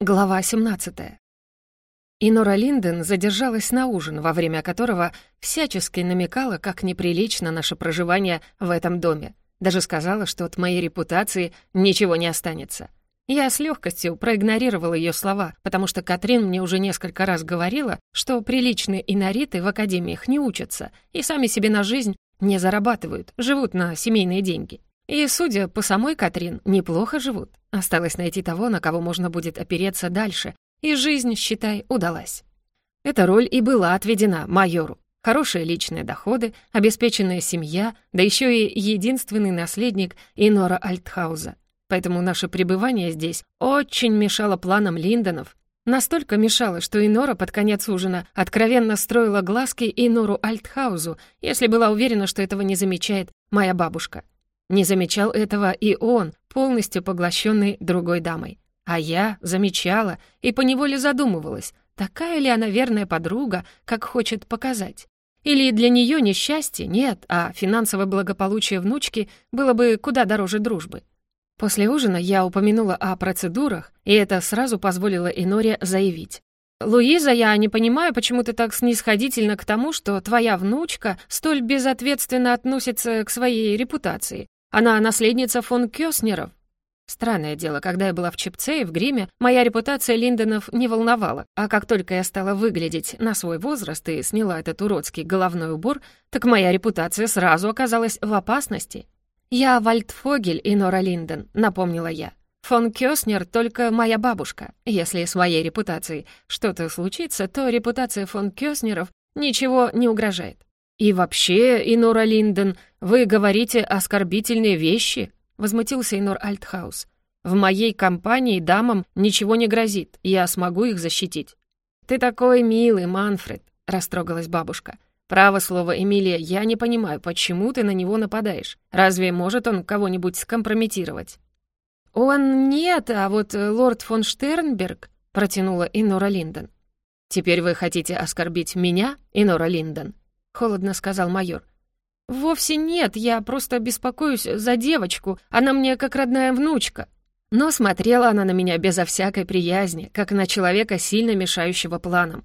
Глава 17. Инора Линден задержалась на ужин, во время которого всячески намекала, как неприлично наше проживание в этом доме. Даже сказала, что от моей репутации ничего не останется. Я с легкостью проигнорировала ее слова, потому что Катрин мне уже несколько раз говорила, что приличные инориты в академиях не учатся и сами себе на жизнь не зарабатывают, живут на семейные деньги. И, судя по самой Катрин, неплохо живут. Осталось найти того, на кого можно будет опереться дальше, и жизнь, считай, удалась. Эта роль и была отведена майору. Хорошие личные доходы, обеспеченная семья, да еще и единственный наследник Инора Альтхауза. Поэтому наше пребывание здесь очень мешало планам Линдонов. Настолько мешало, что Инора под конец ужина откровенно строила глазки Инору Альтхаузу, если была уверена, что этого не замечает моя бабушка. Не замечал этого и он, полностью поглощенный другой дамой. А я замечала и поневоле задумывалась, такая ли она верная подруга, как хочет показать. Или для нее несчастье нет, а финансовое благополучие внучки было бы куда дороже дружбы. После ужина я упомянула о процедурах, и это сразу позволило Иноре заявить. «Луиза, я не понимаю, почему ты так снисходительно к тому, что твоя внучка столь безответственно относится к своей репутации. Она наследница фон Кёснеров. Странное дело, когда я была в Чепце и в гриме, моя репутация Линдонов не волновала, а как только я стала выглядеть на свой возраст и сняла этот уродский головной убор, так моя репутация сразу оказалась в опасности. «Я Вальдфогель и Нора Линден», — напомнила я. «Фон Кёснер только моя бабушка. Если с моей репутацией что-то случится, то репутация фон Кёснеров ничего не угрожает. «И вообще, Инора Линден, вы говорите оскорбительные вещи?» — возмутился Инор Альтхаус. «В моей компании дамам ничего не грозит, я смогу их защитить». «Ты такой милый, Манфред», — растрогалась бабушка. «Право слово, Эмилия, я не понимаю, почему ты на него нападаешь? Разве может он кого-нибудь скомпрометировать?» «Он нет, а вот лорд фон Штернберг», — протянула Инора Линден. «Теперь вы хотите оскорбить меня, Инора Линден?» — холодно сказал майор. «Вовсе нет, я просто беспокоюсь за девочку, она мне как родная внучка». Но смотрела она на меня безо всякой приязни, как на человека, сильно мешающего планам.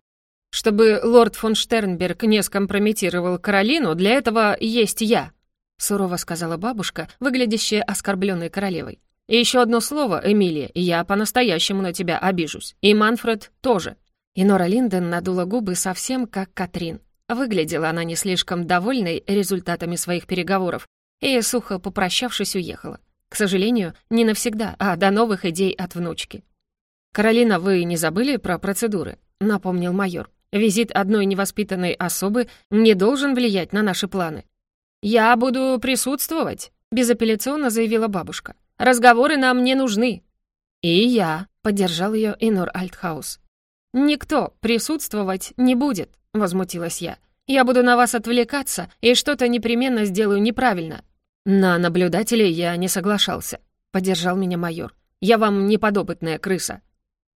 «Чтобы лорд фон Штернберг не скомпрометировал Каролину, для этого есть я», — сурово сказала бабушка, выглядящая оскорбленной королевой. «И еще одно слово, Эмилия, я по-настоящему на тебя обижусь. И Манфред тоже». И Нора Линден надула губы совсем как Катрин. Выглядела она не слишком довольной результатами своих переговоров и, сухо попрощавшись, уехала. К сожалению, не навсегда, а до новых идей от внучки. «Каролина, вы не забыли про процедуры?» — напомнил майор. «Визит одной невоспитанной особы не должен влиять на наши планы». «Я буду присутствовать», — безапелляционно заявила бабушка. «Разговоры нам не нужны». «И я», — поддержал ее Инор Альтхаус. «Никто присутствовать не будет», — возмутилась я. «Я буду на вас отвлекаться и что-то непременно сделаю неправильно». «На наблюдателей я не соглашался», — поддержал меня майор. «Я вам не подопытная крыса».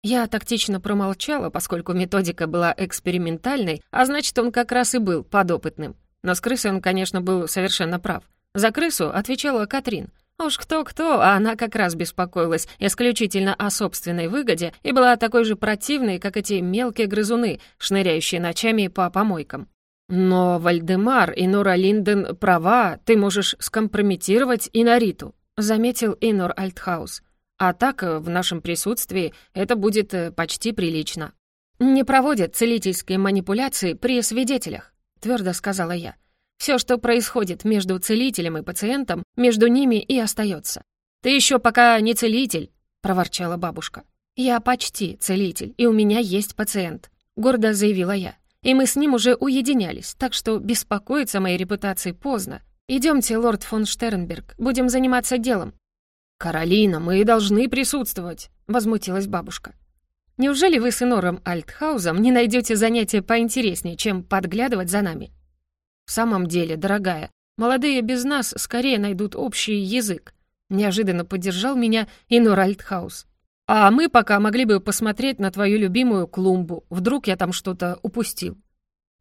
Я тактично промолчала, поскольку методика была экспериментальной, а значит, он как раз и был подопытным. Но с крысой он, конечно, был совершенно прав. За крысу отвечала Катрин — Уж кто-кто, а она как раз беспокоилась исключительно о собственной выгоде и была такой же противной, как эти мелкие грызуны, шныряющие ночами по помойкам. «Но Вальдемар и Нора Линден права, ты можешь скомпрометировать Инориту», заметил Инор Альтхаус. «А так, в нашем присутствии, это будет э, почти прилично». «Не проводят целительские манипуляции при свидетелях», твердо сказала я. Все, что происходит между целителем и пациентом, между ними и остается. «Ты еще пока не целитель», — проворчала бабушка. «Я почти целитель, и у меня есть пациент», — гордо заявила я. «И мы с ним уже уединялись, так что беспокоиться о моей репутации поздно. Идемте, лорд фон Штернберг, будем заниматься делом». «Каролина, мы должны присутствовать», — возмутилась бабушка. «Неужели вы с Инором Альтхаузом не найдете занятия поинтереснее, чем подглядывать за нами?» «В самом деле, дорогая, молодые без нас скорее найдут общий язык», неожиданно поддержал меня Инор Альтхаус. «А мы пока могли бы посмотреть на твою любимую клумбу. Вдруг я там что-то упустил».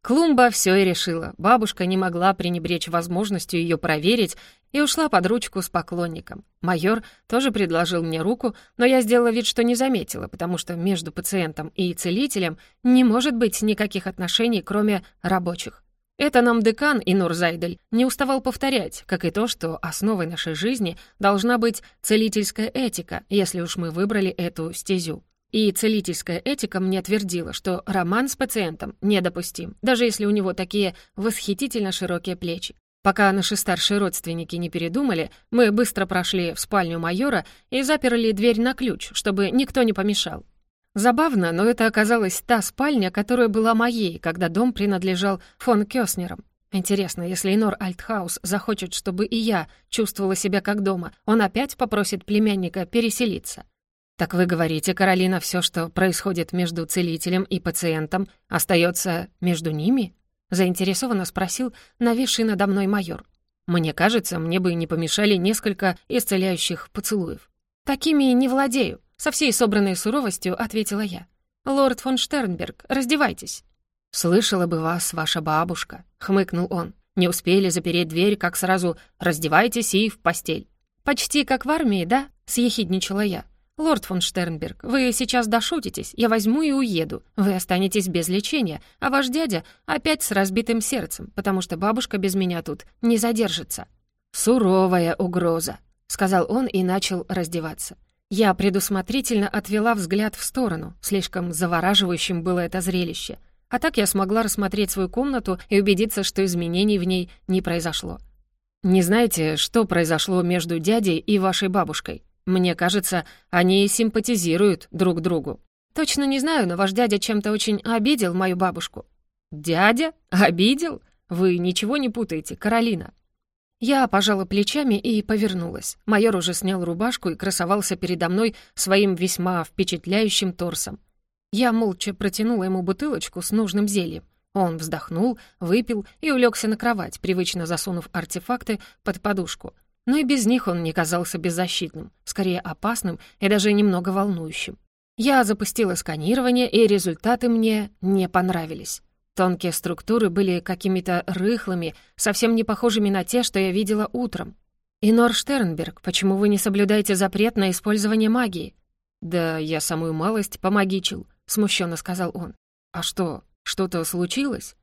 Клумба все и решила. Бабушка не могла пренебречь возможностью ее проверить и ушла под ручку с поклонником. Майор тоже предложил мне руку, но я сделала вид, что не заметила, потому что между пациентом и целителем не может быть никаких отношений, кроме рабочих. Это нам декан Инур Зайдель не уставал повторять, как и то, что основой нашей жизни должна быть целительская этика, если уж мы выбрали эту стезю. И целительская этика мне твердила, что роман с пациентом недопустим, даже если у него такие восхитительно широкие плечи. Пока наши старшие родственники не передумали, мы быстро прошли в спальню майора и заперли дверь на ключ, чтобы никто не помешал. Забавно, но это оказалась та спальня, которая была моей, когда дом принадлежал фон Кёснерам. Интересно, если Инор Альтхаус захочет, чтобы и я чувствовала себя как дома, он опять попросит племянника переселиться. «Так вы говорите, Каролина, все, что происходит между целителем и пациентом, остается между ними?» — заинтересованно спросил нависший надо мной майор. «Мне кажется, мне бы не помешали несколько исцеляющих поцелуев». «Такими не владею», — со всей собранной суровостью ответила я. «Лорд фон Штернберг, раздевайтесь». «Слышала бы вас ваша бабушка», — хмыкнул он. «Не успели запереть дверь, как сразу раздевайтесь и в постель». «Почти как в армии, да?» — съехидничала я. «Лорд фон Штернберг, вы сейчас дошутитесь, я возьму и уеду. Вы останетесь без лечения, а ваш дядя опять с разбитым сердцем, потому что бабушка без меня тут не задержится». «Суровая угроза», — сказал он и начал раздеваться. Я предусмотрительно отвела взгляд в сторону, слишком завораживающим было это зрелище. А так я смогла рассмотреть свою комнату и убедиться, что изменений в ней не произошло. «Не знаете, что произошло между дядей и вашей бабушкой?» Мне кажется, они симпатизируют друг другу. Точно не знаю, но ваш дядя чем-то очень обидел мою бабушку». «Дядя? Обидел? Вы ничего не путаете, Каролина». Я пожала плечами и повернулась. Майор уже снял рубашку и красовался передо мной своим весьма впечатляющим торсом. Я молча протянула ему бутылочку с нужным зельем. Он вздохнул, выпил и улегся на кровать, привычно засунув артефакты под подушку — но и без них он не казался беззащитным, скорее опасным и даже немного волнующим. Я запустила сканирование, и результаты мне не понравились. Тонкие структуры были какими-то рыхлыми, совсем не похожими на те, что я видела утром. «Инор Штернберг, почему вы не соблюдаете запрет на использование магии?» «Да я самую малость помогичил», — смущенно сказал он. «А что, что-то случилось?»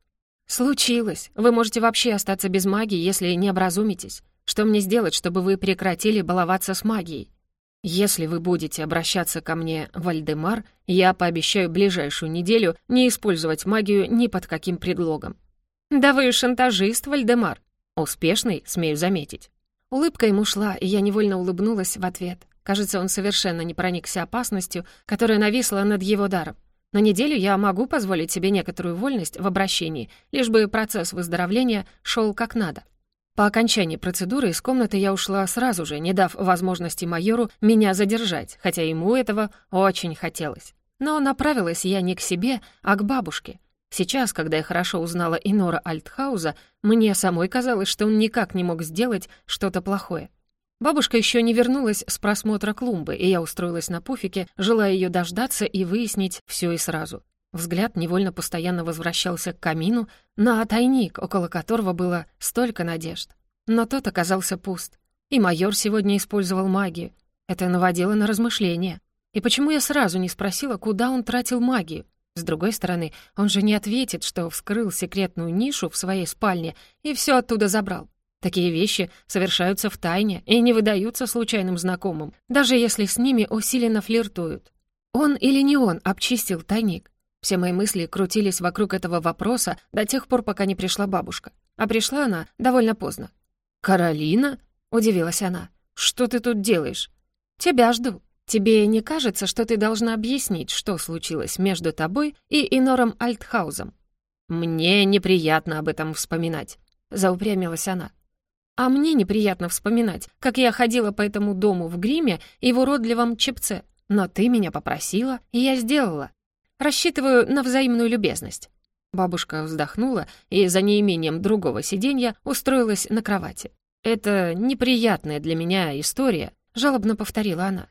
«Случилось. Вы можете вообще остаться без магии, если не образумитесь. Что мне сделать, чтобы вы прекратили баловаться с магией? Если вы будете обращаться ко мне, Вальдемар, я пообещаю ближайшую неделю не использовать магию ни под каким предлогом. Да вы шантажист, Вальдемар. Успешный, смею заметить. Улыбка ему шла, и я невольно улыбнулась в ответ. Кажется, он совершенно не проникся опасностью, которая нависла над его даром. На неделю я могу позволить себе некоторую вольность в обращении, лишь бы процесс выздоровления шел как надо. По окончании процедуры из комнаты я ушла сразу же, не дав возможности майору меня задержать, хотя ему этого очень хотелось. Но направилась я не к себе, а к бабушке. Сейчас, когда я хорошо узнала Инора Альтхауза, мне самой казалось, что он никак не мог сделать что-то плохое. Бабушка еще не вернулась с просмотра клумбы, и я устроилась на пуфике, желая ее дождаться и выяснить все и сразу. Взгляд невольно постоянно возвращался к камину, на тайник, около которого было столько надежд. Но тот оказался пуст. И майор сегодня использовал магию. Это наводило на размышления. И почему я сразу не спросила, куда он тратил магию? С другой стороны, он же не ответит, что вскрыл секретную нишу в своей спальне и все оттуда забрал. Такие вещи совершаются в тайне и не выдаются случайным знакомым, даже если с ними усиленно флиртуют. Он или не он обчистил тайник? Все мои мысли крутились вокруг этого вопроса до тех пор, пока не пришла бабушка. А пришла она довольно поздно. «Каролина?» — удивилась она. «Что ты тут делаешь?» «Тебя жду. Тебе не кажется, что ты должна объяснить, что случилось между тобой и Инором Альтхаузом?» «Мне неприятно об этом вспоминать», — заупрямилась она. «А мне неприятно вспоминать, как я ходила по этому дому в гриме и в уродливом чепце. Но ты меня попросила, и я сделала. Рассчитываю на взаимную любезность». Бабушка вздохнула и за неимением другого сиденья устроилась на кровати. «Это неприятная для меня история», — жалобно повторила она.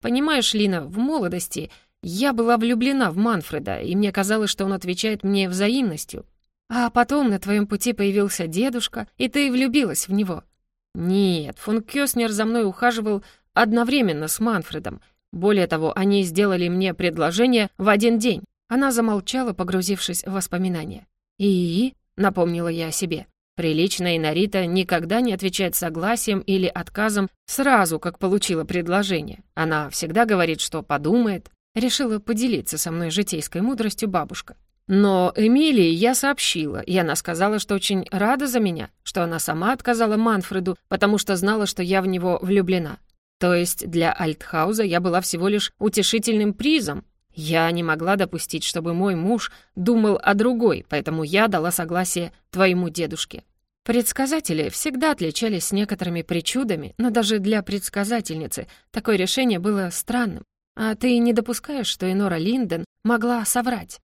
«Понимаешь, Лина, в молодости я была влюблена в Манфреда, и мне казалось, что он отвечает мне взаимностью. А потом на твоем пути появился дедушка, и ты влюбилась в него». «Нет, фон Кёснер за мной ухаживал одновременно с Манфредом. Более того, они сделали мне предложение в один день». Она замолчала, погрузившись в воспоминания. «И?» — напомнила я о себе. Приличная Инарита никогда не отвечает согласием или отказом сразу, как получила предложение. Она всегда говорит, что подумает. Решила поделиться со мной житейской мудростью бабушка. Но Эмилии я сообщила, и она сказала, что очень рада за меня, что она сама отказала Манфреду, потому что знала, что я в него влюблена. То есть для Альтхауза я была всего лишь утешительным призом, я не могла допустить, чтобы мой муж думал о другой, поэтому я дала согласие твоему дедушке. Предсказатели всегда отличались некоторыми причудами, но даже для предсказательницы такое решение было странным. А ты не допускаешь, что Энора Линден могла соврать?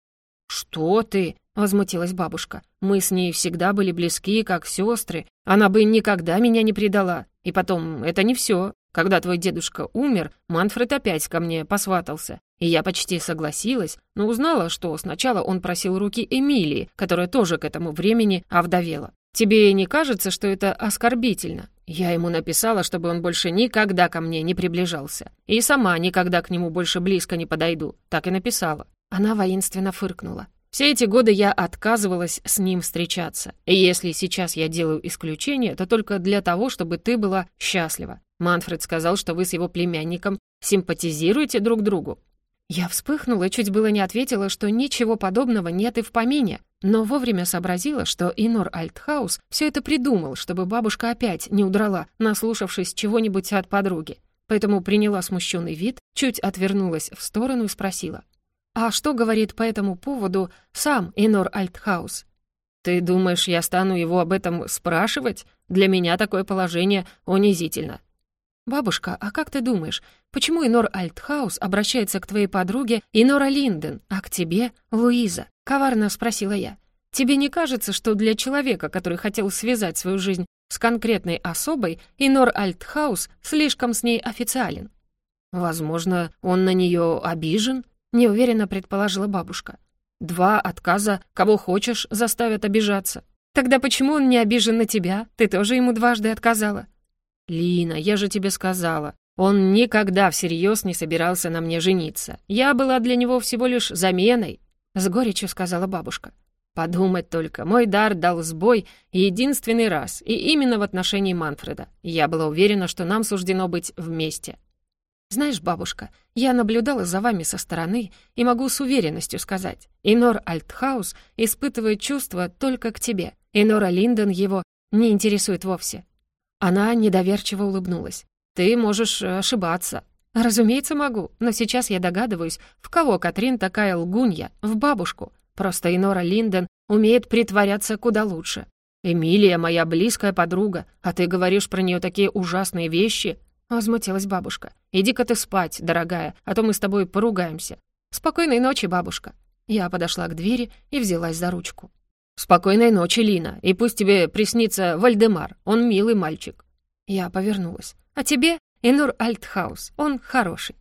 «Что ты?» — возмутилась бабушка. «Мы с ней всегда были близки, как сестры. Она бы никогда меня не предала. И потом, это не все. Когда твой дедушка умер, Манфред опять ко мне посватался. И я почти согласилась, но узнала, что сначала он просил руки Эмилии, которая тоже к этому времени овдовела. Тебе не кажется, что это оскорбительно? Я ему написала, чтобы он больше никогда ко мне не приближался. И сама никогда к нему больше близко не подойду. Так и написала. Она воинственно фыркнула. Все эти годы я отказывалась с ним встречаться. И если сейчас я делаю исключение, то только для того, чтобы ты была счастлива. Манфред сказал, что вы с его племянником симпатизируете друг другу. Я вспыхнула чуть было не ответила, что ничего подобного нет и в помине, но вовремя сообразила, что Инор Альтхаус все это придумал, чтобы бабушка опять не удрала, наслушавшись чего-нибудь от подруги. Поэтому приняла смущенный вид, чуть отвернулась в сторону и спросила. «А что говорит по этому поводу сам Инор Альтхаус?» «Ты думаешь, я стану его об этом спрашивать? Для меня такое положение унизительно. «Бабушка, а как ты думаешь, почему Инор Альтхаус обращается к твоей подруге Инора Линден, а к тебе — Луиза?» — коварно спросила я. «Тебе не кажется, что для человека, который хотел связать свою жизнь с конкретной особой, Инор Альтхаус слишком с ней официален?» «Возможно, он на нее обижен?» — неуверенно предположила бабушка. «Два отказа, кого хочешь, заставят обижаться. Тогда почему он не обижен на тебя? Ты тоже ему дважды отказала?» «Лина, я же тебе сказала, он никогда всерьез не собирался на мне жениться. Я была для него всего лишь заменой», — с горечью сказала бабушка. «Подумать только, мой дар дал сбой единственный раз, и именно в отношении Манфреда. Я была уверена, что нам суждено быть вместе». «Знаешь, бабушка, я наблюдала за вами со стороны и могу с уверенностью сказать, Инор Альтхаус испытывает чувства только к тебе, Инора Линден его не интересует вовсе. Она недоверчиво улыбнулась. «Ты можешь э, ошибаться». «Разумеется, могу, но сейчас я догадываюсь, в кого Катрин такая лгунья, в бабушку. Просто Инора Линден умеет притворяться куда лучше. Эмилия моя близкая подруга, а ты говоришь про нее такие ужасные вещи?» Возмутилась бабушка. «Иди-ка ты спать, дорогая, а то мы с тобой поругаемся. Спокойной ночи, бабушка». Я подошла к двери и взялась за ручку. «Спокойной ночи, Лина, и пусть тебе приснится Вальдемар, он милый мальчик». Я повернулась. «А тебе Энур Альтхаус, он хороший».